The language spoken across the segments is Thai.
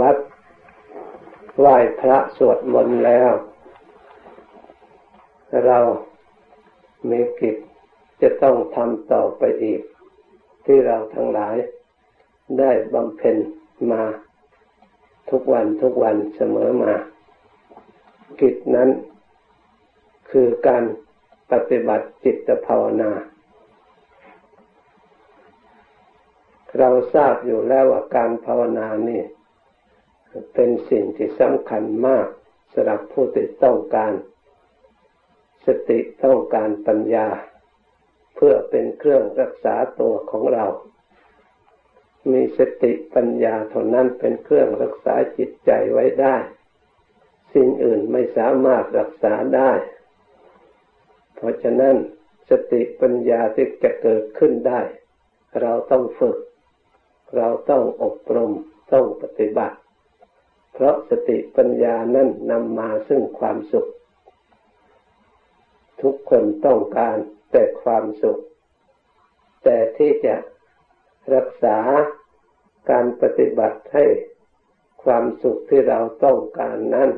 วัดไหว้พระสวดมนต์แล้ว เรามีกิจจะต้องทำต่อไปอีก ที่เราทั้งหลายได้บำเพ็ญมาทุกวันทุกวันเสมอมา กิจนั้นคือการปฏิบัติจิตภาวนา เราทราบอยู่แล้วว่าการภาวนานี่ เป็นสิ่งที่สำคัญมากสำหรับผู้ที่ต้องการ สติต้องการปัญญา เพื่อเป็นเครื่องรักษาตัวของเรา มีสติปัญญาเท่านั้นเป็นเครื่องรักษาจิตใจไว้ได้ สิ่งอื่นไม่สามารถรักษาได้ เพราะฉะนั้นสติปัญญาที่จะเกิดขึ้นได้ เราต้องฝึก เราต้องอบรม ต้องปฏิบัติ เพราะสติปัญญานั้นนำมาซึ่งความสุข ทุกคนต้องการแต่ความสุข แต่ที่จะรักษาการปฏิบัติให้ความสุขที่เราต้องการนั้น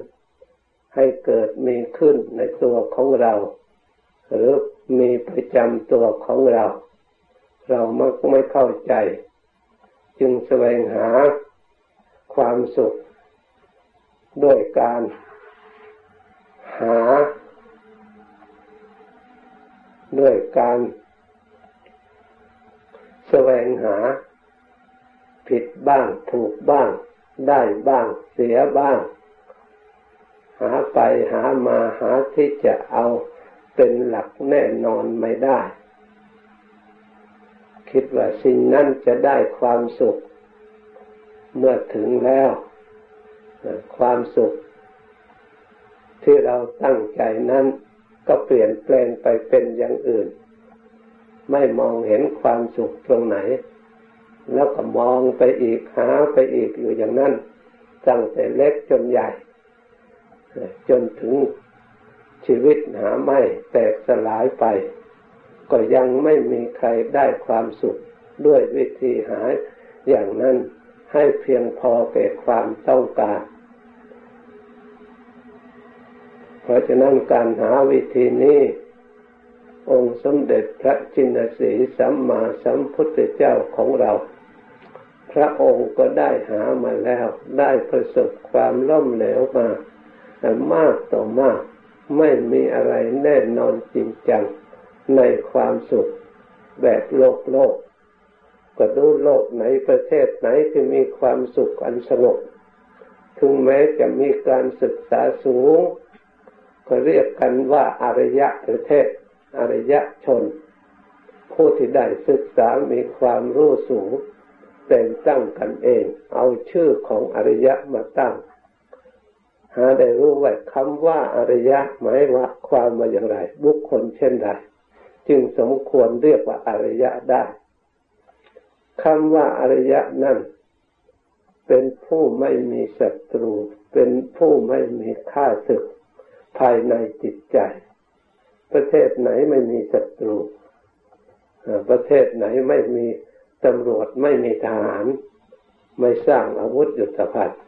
ให้เกิดมีขึ้นในตัวของเรา หรือมีประจำตัวของเรา เรามักไม่เข้าใจ จึงแสวงหาความสุข ด้วยการหา ด้วยการแสวงหา ผิดบ้างถูกบ้าง ได้บ้างเสียบ้าง หาไปหามาหาที่จะเอาเป็นหลักแน่นอนไม่ได้ คิดว่าสิ่งนั้นจะได้ความสุข เมื่อถึงแล้ว ความสุข ที่เราตั้งใจนั้น ก็เปลี่ยนแปลงไปเป็นอย่างอื่น ไม่มองเห็นความสุขตรงไหน แล้วก็มองไปอีกหาไปอีกอยู่อย่างนั้นตั้งแต่เล็กจนใหญ่ จนถึงชีวิตหาไม่แตกสลายไป ก็ยังไม่มีใครได้ความสุขด้วยวิธีหาอย่างนั้นให้เพียงพอแก่ความต้องการ เพราะฉะนั้นการหาวิธีนี้ องค์สมเด็จพระจินสีสัมมาสัมพุทธเจ้าของเรา พระองค์ก็ได้หามาแล้ว ได้ประสบความล่มเหลวมาแต่มากต่อมากไม่มีอะไรแน่นอนจริงจังในความสุขแบบโลกโลก ก็ดูโลกไหนประเทศไหนที่มีความสุขอันสงบถึงแม้จะมีการศึกษาสูง เรียกกันว่าอารยะประเทศอารยะชน ผู้ที่ได้ศึกษา มีความรู้สูงแต่งตั้งกันเอง เอาชื่อของอริยะมาตั้ง หาได้รู้ว่าคำว่าอริยะหมายว่าความว่าอย่างไร บุคคลเช่นใดจึงสมควรเรียกว่าอริยะได้คำว่าอริยะนั่นเป็นผู้ไม่มีศัตรู เป็นผู้ไม่มีค่าศึก ภายในจิตใจ ประเทศไหนไม่มีศัตรูประเทศไหนไม่มีตำรวจไม่มีทหาร ไม่สร้างอาวุธยุทธภัณฑ์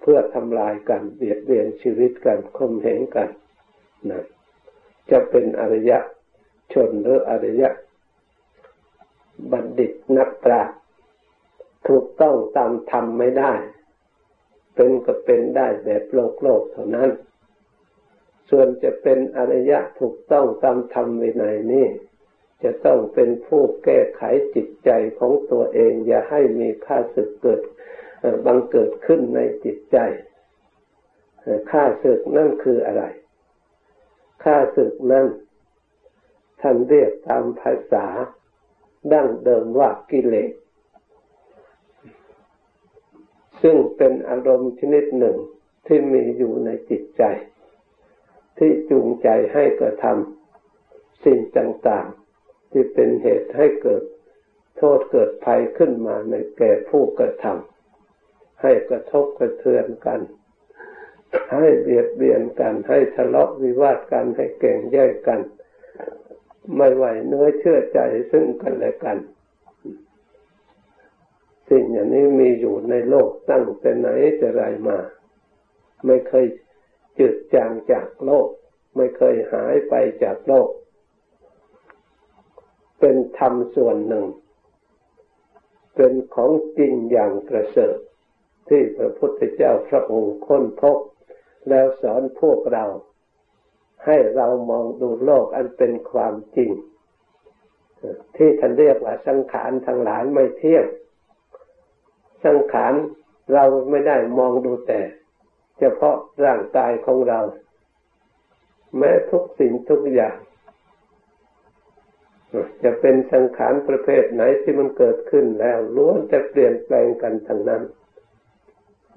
เพื่อทำลายกันเบียดเบียนชีวิตกันคมเหงกันนะจะเป็นอริยะชนหรืออริยะ บัณฑิตนักปราชญ์ถูกต้องตามธรรมไม่ได้ เป็นก็เป็นได้แบบโลกโลกเท่านั้น ส่วนจะเป็นอริยะถูกต้องตามธรรมวินัยนี้จะต้องเป็นผู้แก้ไขจิตใจของตัวเอง อย่าให้มีค่าสึกเกิดบังเกิดขึ้นในจิตใจค่าศึกนั่นคืออะไรค่าศึกนั่นท่านเรียกตามภาษา ดั้งเดิมว่ากิเลสซึ่งเป็นอารมณ์ชนิดหนึ่งที่มีอยู่ในจิตใจ ที่จูงใจให้กระทำสิ่งต่างๆ ที่เป็นเหตุให้เกิดโทษเกิดภัยขึ้นมาในแก่ผู้กระทำให้กระทบกระเทือนกัน ให้เบียดเบียนกัน ให้ทะเลาะวิวาทกันให้เก่งแย่งกัน ไม่ไหวเนื้อเชื่อใจซึ่งกันและกัน สิ่งอย่างนี้มีอยู่ในโลกตั้งแต่ไหนแต่ไรมา ไม่เคย จืดจางจากโลก ไม่เคยหายไปจากโลก เป็นธรรมส่วนหนึ่ง เป็นของจริงอย่างประเสริฐที่พระพุทธเจ้าพระองค์ค้นพบ แล้วสอนพวกเรา ให้เรามองดูโลกอันเป็นความจริง ที่ท่านเรียกว่าสังขารทั้งหลายไม่เที่ยง สังขารเราไม่ได้มองดูแต่ เฉพาะร่างกายของเรา แม้ทุกสิ่งทุกอย่าง จะเป็นสังขารประเภทไหนที่มันเกิดขึ้นแล้วล้วนจะเปลี่ยนแปลงกันทั้งนั้น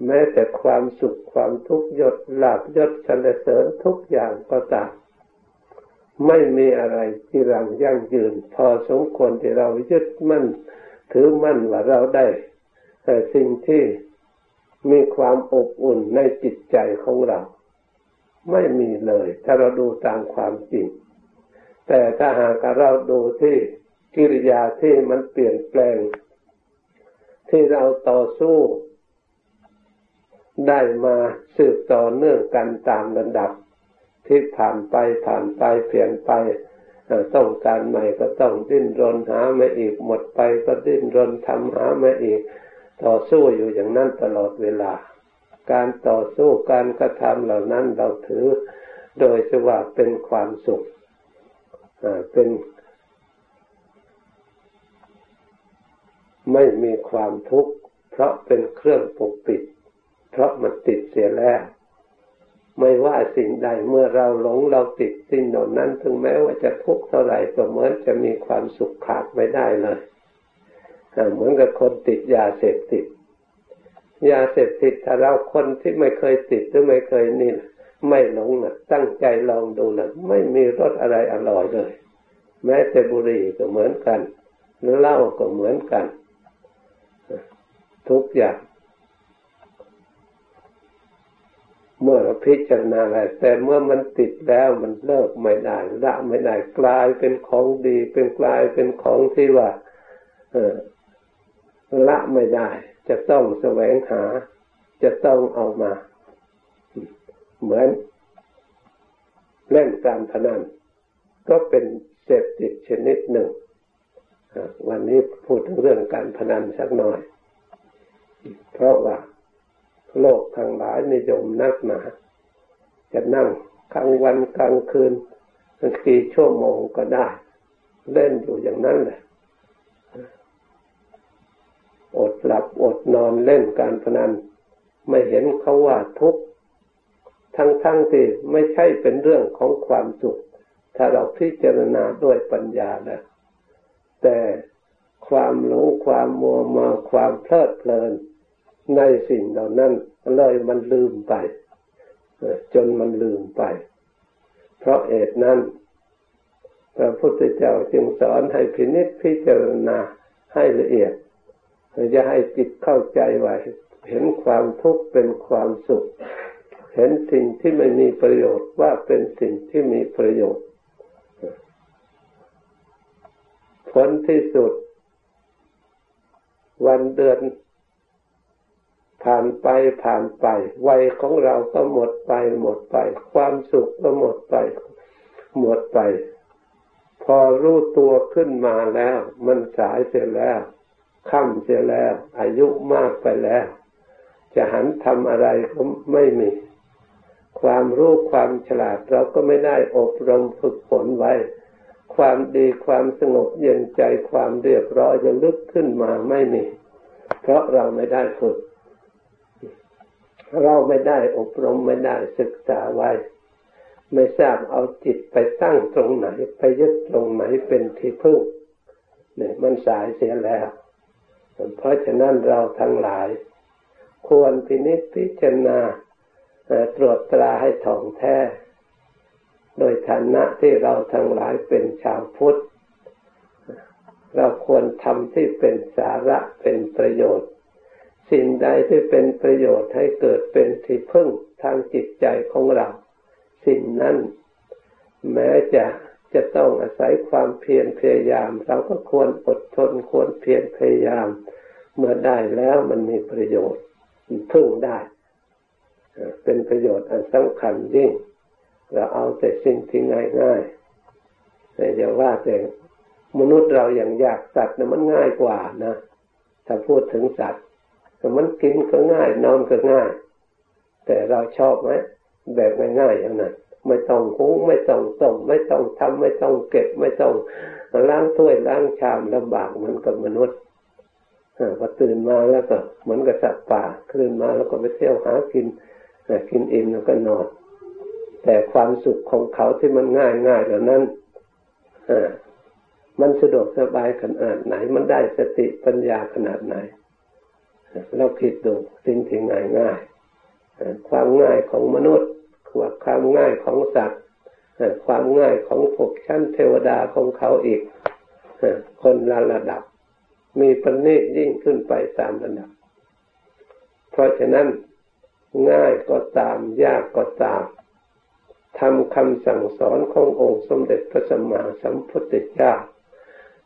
แม้แต่ความสุขความทุกข์ยศหลาบยศสรรเสริญทุกอย่างก็ตามไม่มีอะไรที่รังยั่งยืน พอสมควรที่เรายึดมั่น ถือมั่นว่าเราได้แต่สิ่งที่ มีความอบอุ่นในจิตใจของเรา ไม่มีเลย ถ้าเราดูตามความจริง แต่ถ้าหากเราดูที่กิริยาที่มันเปลี่ยนแปลง ที่เราต่อสู้ ได้มาสืบต่อเนื่องกันตามระดับ ที่ผ่านไปผ่านไปเปลี่ยนไปต้องการใหม่ก็ต้องดิ้นรนหามาอีกหมดไปก็ดิ้นรนทำหามาอีก ต่อสู้อยู่อย่างนั้นตลอดเวลา การต่อสู้การกระทำเหล่านั้นเราถือโดยจะว่าเป็นความสุขเป็น ไม่มีความทุกข์เพราะเป็นเครื่องปกปิด เพราะมันติดเสียแล้ว ไม่ว่าสิ่งใดเมื่อเราหลงเราติดสิ่งเหล่านั้น ถึงแม้ว่าจะทุกข์เท่าไหร่ก็เหมือนจะมีความสุขขาดไม่ได้เลย เหมือนกับคนติดยาเสพติด ยาเสพติดถ้าเราคนที่ไม่เคยติดหรือไม่เคยนี่ไม่หลงนะตั้งใจลองดูนะไม่มีรสอะไรอร่อยเลย แม้แต่บุหรี่ก็เหมือนกันเหล้าก็เหมือนกัน ทุกอย่าง เมื่อเราพิจารณาอะไรแต่เมื่อมันติดแล้วมันเลิกไม่ได้ละไม่ได้กลายเป็นของดีเป็นกลายเป็นของที่ว่า เออ ละไม่ได้ จะต้องแสวงหา จะต้องเอามา เหมือน เล่นการพนันก็เป็นเสพติดชนิดหนึ่ง วันนี้พูดถึงเรื่องการพนันสักหน่อย เพราะว่าโลกทั้งหลายนิยมนักหนา จะนั่งกลางวันกลางคืนกี่ชั่วโมงก็ได้ เล่นอยู่อย่างนั้นแหละ อดหลับอดนอนเล่นการพนัน ไม่เห็นเขาว่าทุกข์ทั้งๆทที่ไม่ใช่เป็นเรื่องของความสุข ถ้าเราพิจารณาด้วยปัญญาแล้วแต่ความหลงความมัวเมาความเพลิดเพลิน ในสิ่งเหล่านั้นเลยมันลืมไป จนมันลืมไป เพราะเหตุนั้นพระพุทธเจ้าจึงสอนให้พินิจพิจารณาให้ละเอียด จะให้จิตเข้าใจว่าเห็นความทุกข์เป็นความสุข เห็นสิ่งที่ไม่มีประโยชน์ว่าเป็นสิ่งที่มีประโยชน์ ผลที่สุด วันเดือน ผ่านไปผ่านไป วัยของเราก็หมดไปหมดไป ความสุขก็หมดไป หมดไป พอรู้ตัวขึ้นมาแล้ว มันสายเสร็จแล้ว ค่ำเสียแล้ว อายุมากไปแล้ว จะหันทำอะไรก็ไม่มี ความรู้ความฉลาดเราก็ไม่ได้อบรมฝึกฝนไว้ ความดีความสงบเย็นใจความเรียบร้อยจะลึกขึ้นมาไม่มี เพราะเราไม่ได้ฝึก เราไม่ได้อบรมไม่ได้ศึกษาไว้ ไม่ทราบเอาจิตไปตั้งตรงไหน ไปยึดตรงไหนเป็นที่พึ่งเนี่ยมันสายเสียแล้ว เพราะฉะนั้นเราทั้งหลาย ควรพินิจพิจารณาตรวจตราให้ถ่องแท้ โดยฐานะที่เราทั้งหลายเป็นชาวพุทธ เราควรทำที่เป็นสาระเป็นประโยชน์ สิ่งใดที่เป็นประโยชน์ให้เกิดเป็นที่พึ่งทางจิตใจของเรา สิ่งนั้น แม้จะ จะต้องอาศัยความเพียรพยายาม เราก็ควรอดทนควรเพียรพยายาม เมื่อได้แล้วมันมีประโยชน์พึ่งได้ เป็นประโยชน์อันสำคัญยิ่ง เราเอาแต่สิ่งที่ง่ายๆแต่อย่าว่าแต่มนุษย์เราอย่างยากสัตว์นะมันง่ายกว่านะถ้าพูดถึงสัตว์มันกินก็ง่ายนอนก็ง่าย แต่เราชอบไหมแบบง่ายๆอย่างนั้น ไม่ต้องหุงไม่ต้องต้มไม่ต้องทำไม่ต้องเก็บไม่ต้องล้างถ้วยล้างชามลำบากเหมือนกับมนุษย์พอตื่นมาแล้วก็เหมือนกับสัตว์ป่าคืนมาแล้วก็ไปเที่ยวหากินกินอิ่มแล้วก็นอน แต่ความสุขของเขาที่มันง่ายง่ายเหล่านั้นมันสะดวกสบายขนาดไหน มันได้สติปัญญาขนาดไหน เราคิดดูสิ่งที่ง่ายง่ายความง่ายของมนุษย์ ความง่ายของสัตว์ความง่ายของภพชั้นเทวดาของเขาอีกคนละระดับ มีประณีตยิ่งขึ้นไปตามระดับ เพราะฉะนั้นง่ายก็ตามยากก็ตามทำคำสั่งสอนขององค์สมเด็จพระสัมมาสัมพุทธเจ้า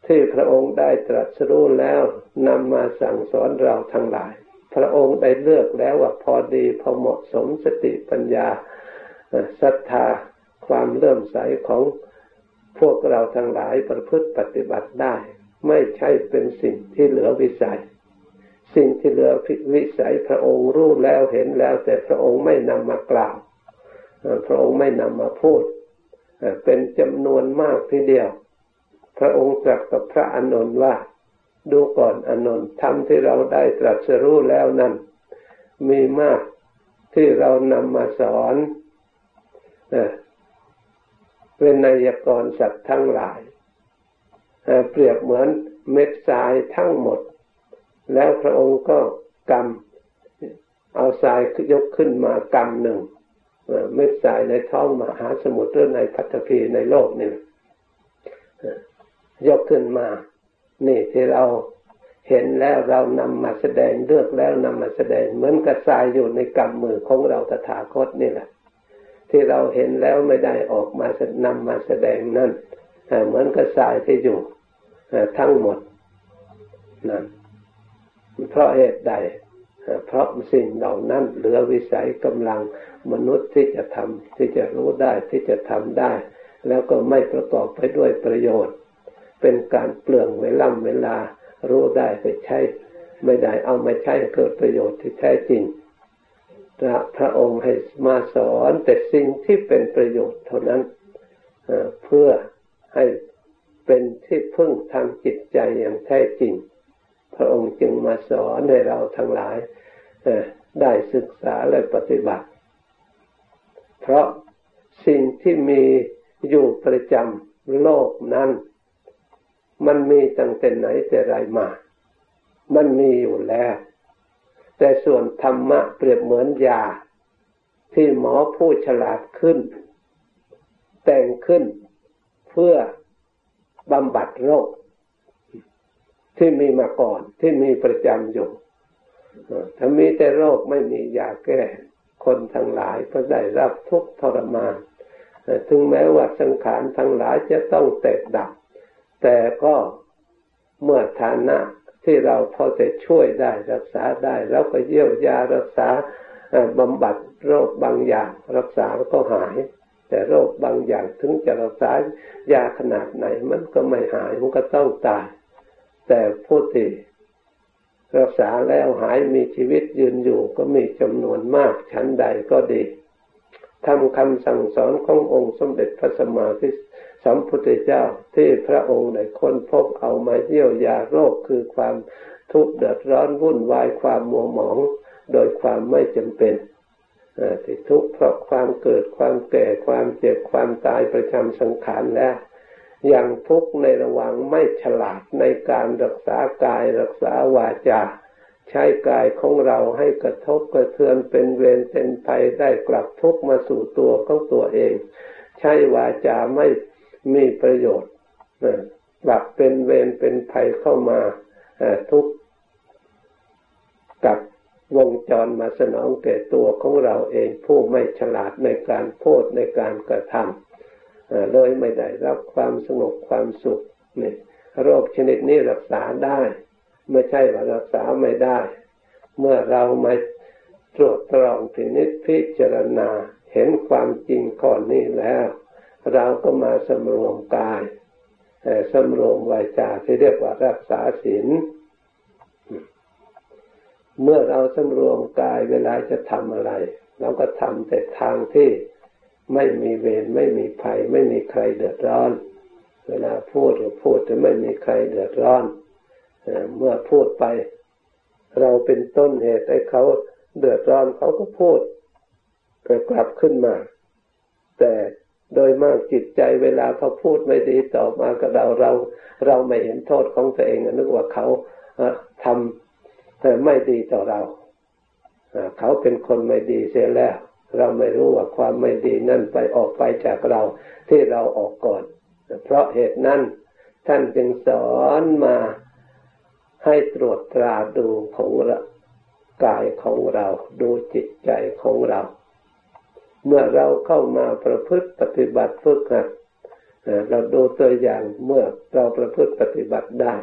ที่พระองค์ได้ตรัสรู้แล้วนำมาสั่งสอนเราทั้งหลาย พระองค์ได้เลือกแล้วว่าพอดีพอเหมาะสมสติปัญญา ศรัทธาความเลื่อมใสของพวกเราทั้งหลายประพฤติปฏิบัติได้ ไม่ใช่เป็นสิ่งที่เหลือวิสัย สิ่งที่เหลือวิสัยพระองค์รู้แล้วเห็นแล้ว แต่พระองค์ไม่นำมากล่าว พระองค์ไม่นำมาพูด เป็นจำนวนมากทีเดียว พระองค์ตรัสกับพระอานนท์ว่า ดูก่อนอานนท์ธรรมที่เราได้ตรัสรู้แล้วนั้น มีมากที่เรานำมาสอน เป็นนายกรสัตว์ทั้งหลายเปรียบเหมือนเม็ดทรายทั้งหมด แล้วพระองค์ก็กำเอาทรายยกขึ้นมากำหนึ่งเม็ดทรายในท้องมหาสมุทรหรือในพัทพีในโลกนี่ยกขึ้นมา นี่ที่เราเห็นแล้วเรานำมาแสดงเลือกแล้วนำมาแสดงเหมือนกับทรายอยู่ในกำมือของเราตถาคตนี่แหละ ที่เราเห็นแล้วไม่ได้ออกมานำมาแสดงนั่นเหมือนกับทรายที่อยู่ทั้งหมดนั่นเพราะเหตุใด เพราะสิ่งเหล่านั้นเหลือวิสัยกำลังมนุษย์ที่จะทำที่จะรู้ได้ที่จะทำได้ แล้วก็ไม่ประกอบไปด้วยประโยชน์ เป็นการเปลืองเวลาเวลารู้ได้ไปใช้ ไม่ได้เอามาใช้เกิดประโยชน์ที่แท้จริง พระองค์ให้มาสอนแต่สิ่งที่เป็นประโยชน์เท่านั้นเพื่อให้เป็นที่พึ่งทางจิตใจอย่างแท้จริง พระองค์จึงมาสอนให้เราทั้งหลายได้ศึกษาและปฏิบัติ เพราะสิ่งที่มีอยู่ประจำโลกนั้น มันมีตั้งแต่ไหนแต่ไรมา มันมีอยู่แล้ว แต่ส่วนธรรมะเปรียบเหมือนยา ที่หมอผู้ฉลาดขึ้น แต่งขึ้นเพื่อบำบัดโรค ที่มีมาก่อนที่มีประจำอยู่ถ้ามีแต่โรคไม่มียาแก้ คนทั้งหลายก็ได้รับทุกทรมานถึงแม้ว่าสังขารทั้งหลายจะต้องแตกดับ แต่ก็เมื่อฐานะ ที่เราพอจะช่วยได้รักษาได้แล้วก็เยียวยารักษาบำบัดโรคบางอย่าง รักษาแล้วก็หาย แต่โรคบางอย่างถึงจะรักษายาขนาดไหน มันก็ไม่หายมันก็ต้องตาย แต่ผู้ที่รักษาแล้วหายมีชีวิตยืนอยู่ก็มีจำนวนมากชั้นใดก็ดีทำคำสั่งสอนขององค์สมเด็จพระสัมมาทิ สัมพุทธเจ้าที่พระองค์ได้ค้นพบเอามาเยียวยาโรคคือความทุกข์เดือดร้อนวุ่นวายความมัวหมอง โดยความไม่จำเป็นที่ทุกข์เพราะความเกิดความแก่ความเจ็บความตายประจำสังขารแล้วย่างทุกข์ในระหว่างไม่ฉลาดในการรักษากายรักษาวาจาใช้กายของเราให้กระทบกระเทือนเป็นเวรเป็นภัยได้กลับทุกข์มาสู่ตัวของตัวเอง ใช้วาจาไม่ มีประโยชน์กลับเป็นเวรเป็นภัยเข้ามาทุกกับวงจรมาสนองแก่ตัวของเราเองผู้ไม่ฉลาดในการพูดในการกระทำเลยไม่ได้รับความสงบความสุขนี่โรคชนิดนี้รักษาได้ ไม่ใช่ว่ารักษาไม่ได้ เมื่อเรามาตรวจตรองพินิจพิจารณาเห็นความจริงข้อนี้แล้ว เราก็มาสำรวมกายสำรวมวาจาที่เรียกว่ารักษาศีลเมื่อเราสำรวมกายเวลาจะทำอะไร เราก็ทำแต่ทางที่ไม่มีเวรไม่มีภัย ไม่มีใครเดือดร้อน เวลาพูดก็พูดจะไม่มีใครเดือดร้อนเมื่อพูดไป เราเป็นต้นเหตุให้เขาเดือดร้อนเขาก็พูดกลับขึ้นมา แต่ โดยมากจิตใจเวลาเขาพูดไม่ดีต่อมากับเราเรา เราไม่เห็นโทษของตัวเองนึกว่าเขาทำแต่ไม่ดีต่อเราเขาเป็นคนไม่ดีเสียแล้ว เราไม่รู้ว่าความไม่ดีนั่นไปออกไปจากเราที่เราออกก่อน เพราะเหตุนั้นท่านจึงสอนมาให้ตรวจตราดูของกายของเรา ดูจิตใจของเรา เมื่อเราเข้ามาประพฤติปฏิบัติฝึกหัดเราดูตัวอย่างเมื่อเราประพฤติปฏิบัติได้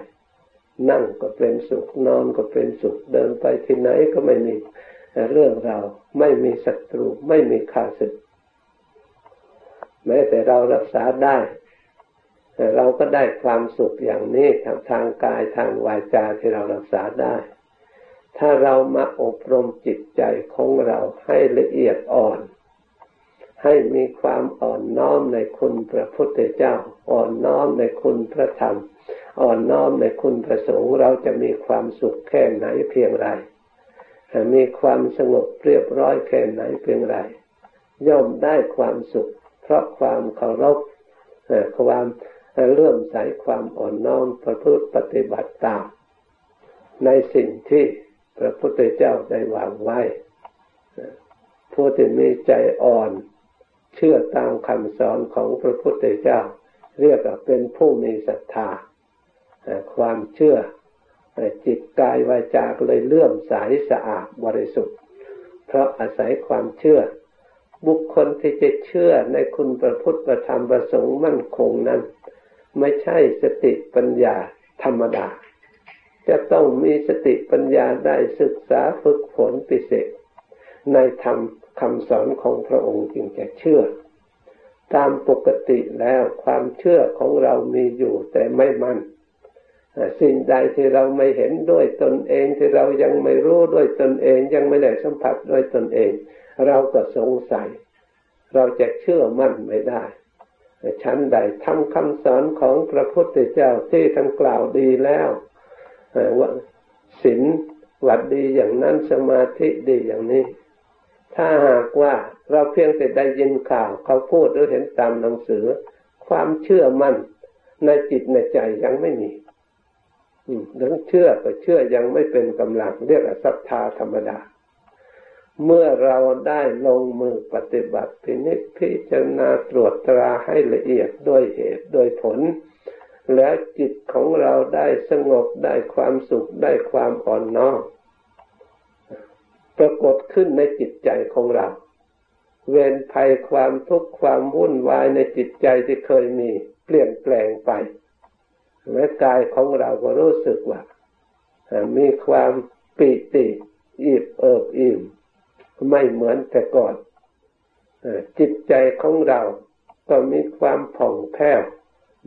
นั่งก็เป็นสุขนอนก็เป็นสุขเดินไปที่ไหนก็ไม่มีเรื่องเราไม่มีศัตรูไม่มีข้าศึกแม้แต่เรารักษาได้เราก็ได้ความสุขอย่างนี้ทางทางกายทางวาจาที่เรารักษาได้ ถ้าเรามาอบรมจิตใจของเราให้ละเอียดอ่อน ให้มีความอ่อนน้อมในคุณพระพุทธเจ้า อ่อนน้อมในคุณพระธรรม อ่อนน้อมในคุณพระสงฆ์เราจะมีความสุขแค่ไหนเพียงไรมีความสงบเรียบร้อยแค่ไหนเพียงไรย่อมได้ความสุข เพราะความเคารพความเลื่อมใสความอ่อนน้อมประพฤติปฏิบัติตาม ในสิ่งที่พระพุทธเจ้าได้วางไว้ผู้ที่มีใจอ่อน เชื่อตามคำสอนของพระพุทธเจ้า เรียกว่าเป็นผู้มีศรัทธาความเชื่อจิตกายวาจาเลยเลื่อมใสสะอาดบริสุทธิ์ เพราะอาศัยความเชื่อ บุคคลที่จะเชื่อในคุณประพุทธประธรรมประสงค์มั่นคงนั้น ไม่ใช่สติปัญญาธรรมดา จะต้องมีสติปัญญาได้ศึกษาฝึกฝนพิเศษ ในธรรม คำสอนของพระองค์จึงจะเชื่อ ตามปกติแล้วความเชื่อของเรามีอยู่แต่ไม่มั่นสิ่งใดที่เราไม่เห็นด้วยตนเองที่เรายังไม่รู้ด้วยตนเอง ยังไม่ได้สัมผัสด้วยตนเอง เราก็สงสัย เราจะเชื่อมั่นไม่ได้ชั้นใดทำคำสอนของพระพุทธเจ้าที่ท่านกล่าวดีแล้วว่าศีลวัดดีอย่างนั้นสมาธิดีอย่างนี้ ถ้าหากว่าเราเพียงแต่ได้ยินข่าวเขาพูดหรือเห็นตามหนังสือ ความเชื่อมั่นในจิตในใจยังไม่มีถึงเชื่อก็เชื่อยังไม่เป็นกำลังเรียกศรัทธาธรรมดา เมื่อเราได้ลงมือปฏิบัติพินิจพิจารณาตรวจตราให้ละเอียดด้วยเหตุด้วยผล แล้วจิตของเราได้สงบได้ความสุขได้ความอ่อนน้อม ปรากฏขึ้นในจิตใจของเรา เวรภัยความทุกข์ความวุ่นวายในจิตใจที่เคยมีเปลี่ยนแปลงไปแม้กายของเราก็รู้สึกว่า มีความปิติอิบเอิบอิ่มไม่เหมือนแต่ก่อนจิตใจของเราก็มีความผ่องแผ้ว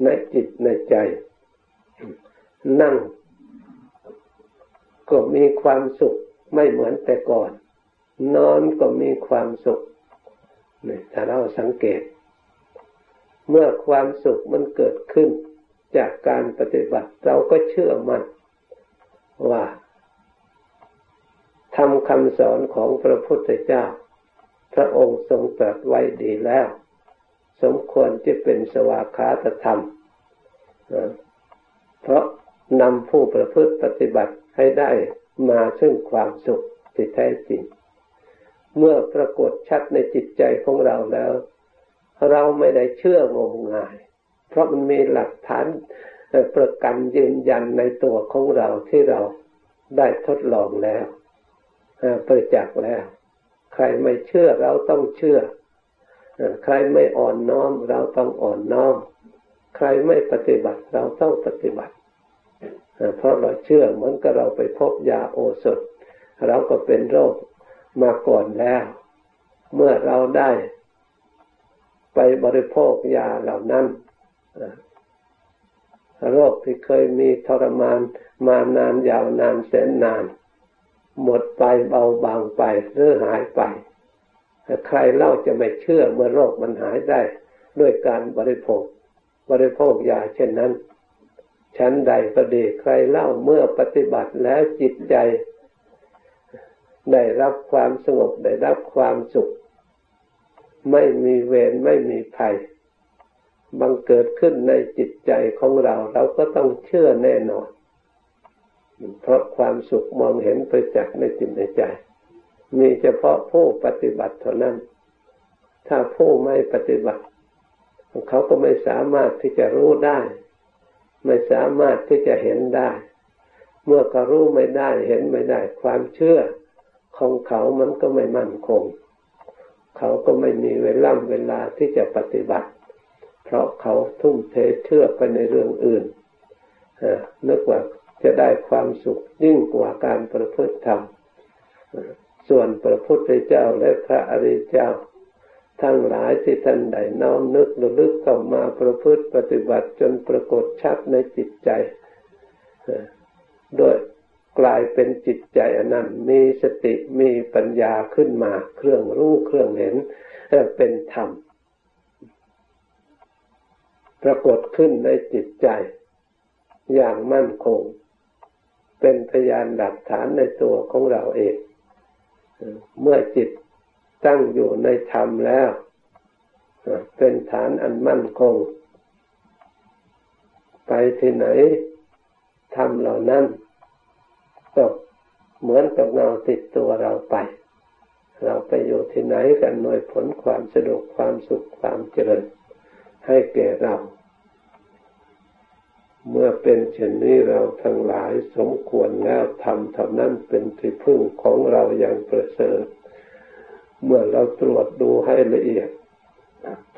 ในจิตในใจ นั่ง ก็มีความสุข ไม่เหมือนแต่ก่อน นอนก็มีความสุขนี่ถ้าเราสังเกต เมื่อความสุขมันเกิดขึ้น จากการปฏิบัติเราก็เชื่อมัน่นว่าทำคำสอนของพระพุทธเจ้า พระองค์ทรงตรัสไว้ดีแล้ว สมควรที่เป็นสวากขาตธรรม เพราะนำผู้ประพฤติปฏิบัติให้ได้ มาซึ่งความสุขที่แท้จริง เมื่อปรากฏชัดในจิตใจของเราแล้ว เราไม่ได้เชื่องมงาย เพราะมันมีหลักฐานประกันยืนยันในตัวของเราที่เราได้ทดลองแล้วประจักษ์แล้ว ใครไม่เชื่อเราต้องเชื่อ ใครไม่อ่อนน้อมเราต้องอ่อนน้อม ใครไม่ปฏิบัติเราต้องปฏิบัติ เพราะเราเชื่อเหมือนกับเราไปพบยาโอสถ เราก็เป็นโรคมาก่อนแล้ว เมื่อเราได้ไปบริโภคยาเหล่านั้นโรคที่เคยมีทรมานมานานยาวนานแสนนาน หมดไปเบาบางไปหรือหายไป ใครเล่าจะไม่เชื่อเมื่อโรคมันหายได้ ด้วยการบริโภค บริโภคยาเช่นนั้น ชั้นใดก็ดีใครเล่าเมื่อปฏิบัติแล้วจิตใจได้รับความสงบได้รับความสุข ไม่มีเวรไม่มีภัย บังเกิดขึ้นในจิตใจของเรา เราก็ต้องเชื่อแน่นอน เพราะความสุขมองเห็นไปจากในจิตในใจ มีเฉพาะผู้ปฏิบัติเท่านั้น ถ้าผู้ไม่ปฏิบัติ เขาก็ไม่สามารถที่จะรู้ได้ ไม่สามารถที่จะเห็นได้ เมื่อเขารู้ไม่ได้เห็นไม่ได้ ความเชื่อของเขามันก็ไม่มั่นคง เขาก็ไม่มีเวลาเวลาที่จะปฏิบัติ เพราะเขาทุ่มเทเชื่อไปในเรื่องอื่นนึกว่าจะได้ความสุขยิ่งกว่าการประพฤติธรรมส่วนพระพุทธเจ้าและพระอริยเจ้า ทั้งหลายที่ท่านได้น้อมนึกระลึกเข้ามาประพฤติปฏิบัติจนปรากฏชัดในจิตใจโดยกลายเป็นจิตใจอนั้นมีสติมีปัญญาขึ้นมาเครื่องรู้เครื่องเห็นเป็นธรรม ปรากฏขึ้นในจิตใจ อย่างมั่นคง เป็นพยานหลักฐานในตัวของเราเอง เมื่อจิต ตั้งอยู่ในธรรมแล้ว เป็นฐานอันมั่นคง ไปที่ไหนทำเหล่านั้นก็เหมือนกับเงาติดตัวเราไป เราไปอยู่ที่ไหนกันหน่วยผลความสะดวกความสุขความเจริญ ให้แก่เรา เมื่อเป็นเช่นนี้เราทั้งหลายสมควรแล้วทำเท่านั้นเป็นที่พึ่งของเราอย่างประเสริฐ เมื่อเราตรวจดูให้ละเอียด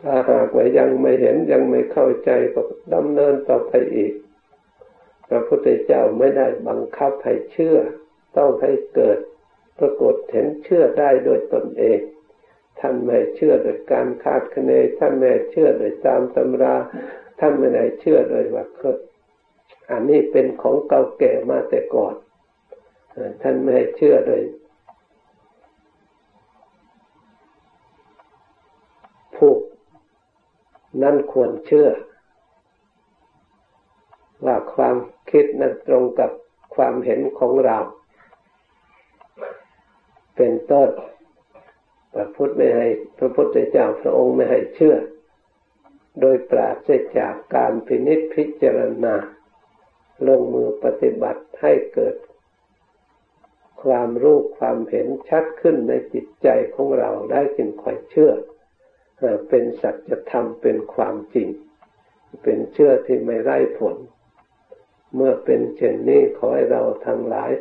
ถ้าหากว่ายังไม่เห็นยังไม่เข้าใจก็ดำเนินต่อไปอีก พระพุทธเจ้าไม่ได้บังคับให้เชื่อ ต้องให้เกิด ปรากฏเห็นเชื่อได้โดยตนเอง ท่านไม่เชื่อโดยการคาดคะเน ท่านไม่เชื่อโดยตามตำรา ท่านไม่ได้เชื่อโดยว่าเคยอันนี้เป็นของเก่าแก่มาแต่ก่อน ท่านไม่เชื่อโดยผู้ นั่นควรเชื่อ ว่าความคิดนั้นตรงกับความเห็นของเรา เป็นต้นพระพุทธไม่ให้พระพุทธเจ้าพระองค์ไม่ให้เชื่อ โดยปราศจากการพินิจพิจารณา ลงมือปฏิบัติให้เกิด ความรู้ความเห็นชัดขึ้นในจิตใจของเราได้จึงค่อยเชื่อ เป็นสัจธรรมเป็นความจริง เป็นเชื่อที่ไม่ไร้ผล เมื่อเป็นเช่นนี้ขอให้เราทั้งหลาย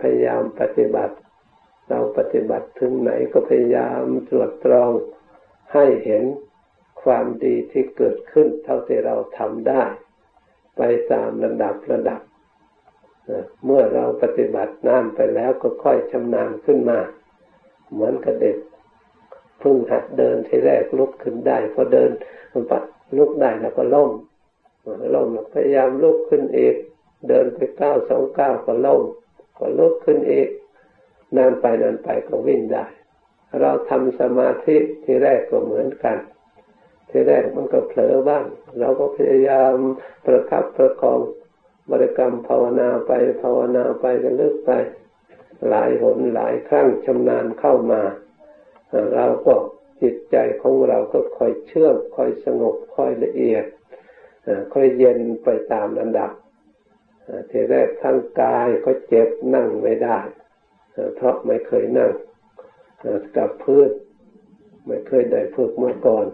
พยายามปฏิบัติ เราปฏิบัติถึงไหนก็พยายามตรวจตรองให้เห็นความดีที่เกิดขึ้น เท่าที่เราทำได้ ไปตามระดับระดับ เมื่อเราปฏิบัตินานไปแล้วก็ค่อยชำนาญขึ้นมา เหมือนกับเด็ก พึ่งหัดเดินทีแรกลุกขึ้นได้พอเดินมันปัดลุกได้แล้วก็ล้มล้มพยายามลุกขึ้นอีกเดินไปก้าวสองก้าวก็ล้มก็ลุกขึ้นอีกนานไปนานไปก็วิ่งได้ เราทำสมาธิทีแรกก็เหมือนกันทีแรกมันก็เผลอบ้างเราก็พยายามประคับประคองบริกรรมภาวนาไปภาวนาไปกันลึกไป หลายหนหลายครั้งชำนาญเข้ามา เราก็จิตใจของเราก็ค่อยเชื่อมค่อยสงบค่อยละเอียดค่อยเย็นไปตามลำดับทีแรกทั้งกายก็เจ็บนั่งไม่ได้ เพราะไม่เคยนั่งกับพื้นไม่เคยได้ฝึกมาก่อน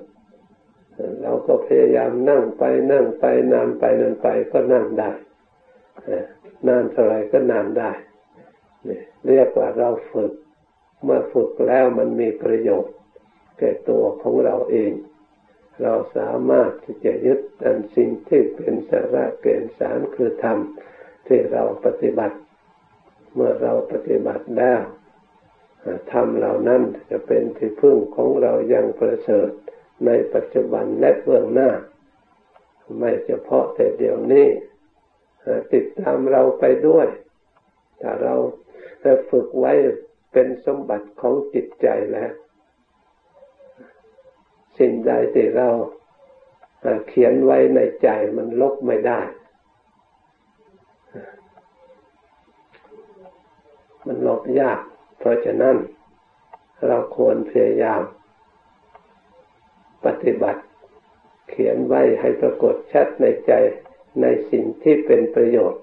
เราก็พยายามนั่งไปนั่งไปนานไปนานไปก็นั่งได้นานเท่าไรก็นานได้เรียกว่าเราฝึก เมื่อฝึกแล้วมันมีประโยชน์แก่ตัวของเราเอง เราสามารถที่จะยึดอันสิ่งที่เป็นสาระเกณฑ์สารคือธรรมที่เราปฏิบัติ เมื่อเราปฏิบัติแล้วทำเหล่านั้นจะเป็นที่พึ่งของเราอย่างประเสริฐในปัจจุบันและเบื้องหน้า ไม่เฉพาะแต่เดี๋ยวนี้ติดตามเราไปด้วย ถ้าเราฝึกไว้ เป็นสมบัติของจิตใจแล้ว สิ่งใดที่เราเขียนไว้ในใจมันลบไม่ได้ มันลบยาก เพราะฉะนั้น เราควรพยายาม ปฏิบัติ เขียนไว้ให้ปรากฏชัดในใจในสิ่งที่เป็นประโยชน์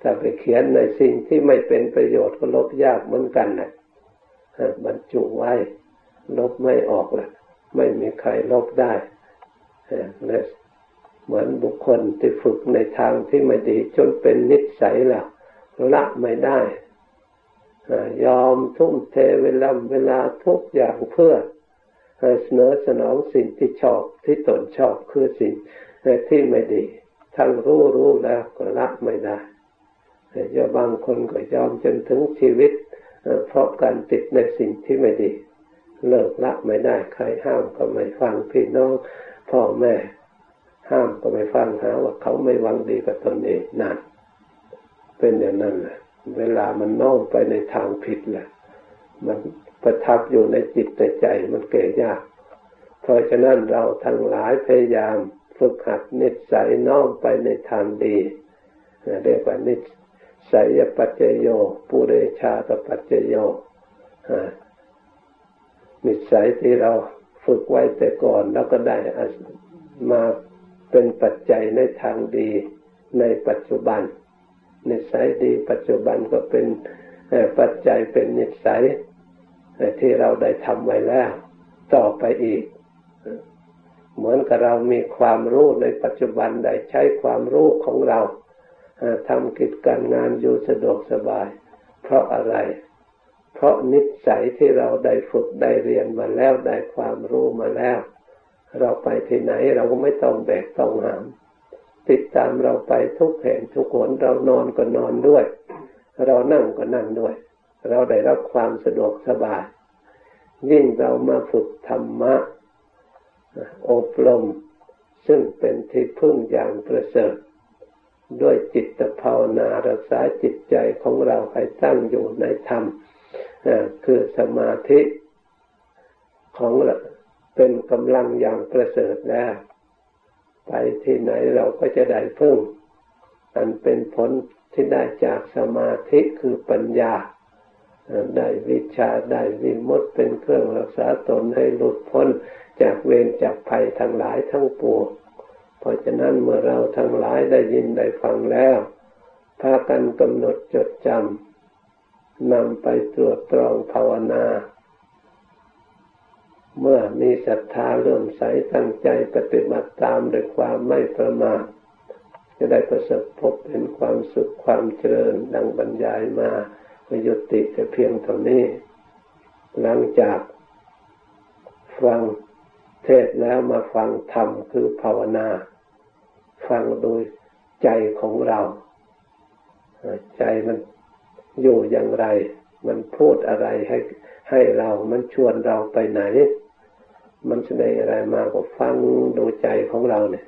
ถ้าไปเขียนในสิ่งที่ไม่เป็นประโยชน์ก็ลบยากเหมือนกันนะบรรจุไว้ ลบไม่ออกละไม่มีใครลบได้เหมือนบุคคลที่ฝึกในทางที่ไม่ดีจนเป็นนิสัยแล้วละไม่ได้ยอมทุ่มเทเวลาเวลาทุกอย่างเพื่อเสนอสนองสิ่งที่ชอบที่ตนชอบคือสิ่งที่ไม่ดีทั้งรู้รู้แล้วก็ละไม่ได้ แต่บางคนก็ยอมจนถึงชีวิต เพราะการติดในสิ่งที่ไม่ดี เลิกละไม่ได้ใครห้ามก็ไม่ฟังพี่น้องพ่อแม่ ห้ามก็ไม่ฟังหาว่าเขาไม่หวังดีกับตนเองนั่นเป็นอย่างนั้นแหละเวลามันน้อมไปในทางผิดแหละมันประทับอยู่ในจิตในใจมันเก่ยาก เพราะฉะนั้นเราทั้งหลายพยายามฝึกหัดนิสัยน้อมไปในทางดีเรียกว่านิ สยปัจเจโยปุเรชาตปัจเจโยนิสัยที่เราฝึกไว้แต่ก่อนแล้วก็ได้มาเป็นปัจจัยในทางดีในปัจจุบัน นิสัยดีปัจจุบันก็เป็นปัจจัยเป็นนิสัยที่เราได้ทำไว้แล้ว ต่อไปอีก เหมือนกับเรามีความรู้ในปัจจุบันได้ใช้ความรู้ของเรา ทำกิจการงานอยู่สะดวกสบาย เพราะอะไร เพราะนิสัยที่เราได้ฝึกได้เรียนมาแล้วได้ความรู้มาแล้ว เราไปที่ไหนเราก็ไม่ต้องแบกต้องหาม ติดตามเราไปทุกแห่งทุกคนเรานอนก็นอนด้วย เรานั่งก็นั่งด้วย เราได้รับความสะดวกสบาย ยิ่งเรามาฝึกธรรมะอบรม ซึ่งเป็นที่พึ่งอย่างประเสริฐ ด้วยจิตภาวนารักษาจิตใจของเราให้ตั้งอยู่ในธรรมคือสมาธิของเราเป็นกำลังอย่างประเสริฐแล้วไปที่ไหนเราก็จะได้พึ่ง อันเป็นผลที่ได้จากสมาธิคือปัญญา ได้วิชาได้วิมุตเป็นเครื่องรักษาตนให้หลุดพ้นจากเวรจากภัยทั้งหลายทั้งปวง เพราะฉะนั้นเมื่อเราทั้งหลายได้ยินได้ฟังแล้วพากันกำหนดจดจำนำไปตรวจตรองภาวนา เมื่อมีศรัทธาเริ่มใสตั้งใจปฏิบัติตามด้วยความไม่ประมาทจะได้ประสบพบเป็นความสุขความเจริญดังบรรยายมาประยุติแต่เพียงเท่านี้ หลังจากฟัง เทศแล้วมาฟังธรรมคือภาวนา ฟังโดยใจของเราใจมันอยู่อย่างไร มันพูดอะไรให้ให้เรา มันชวนเราไปไหน มันแสดงอะไรมาก็ฟังดูใจของเราเนี่ย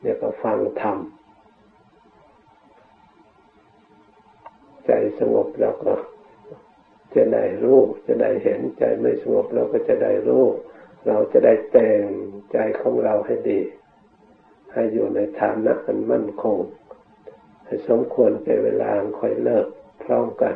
เนี่ยก็ฟังธรรมใจสงบแล้วก็ จะได้รู้จะได้เห็นใจไม่สงบเราก็จะได้รู้ เราจะได้แต่งใจของเราให้ดี ให้อยู่ในฐานะอันมั่นคงให้สมควรเป็นเวลาค่อยเลิกพร้อมกัน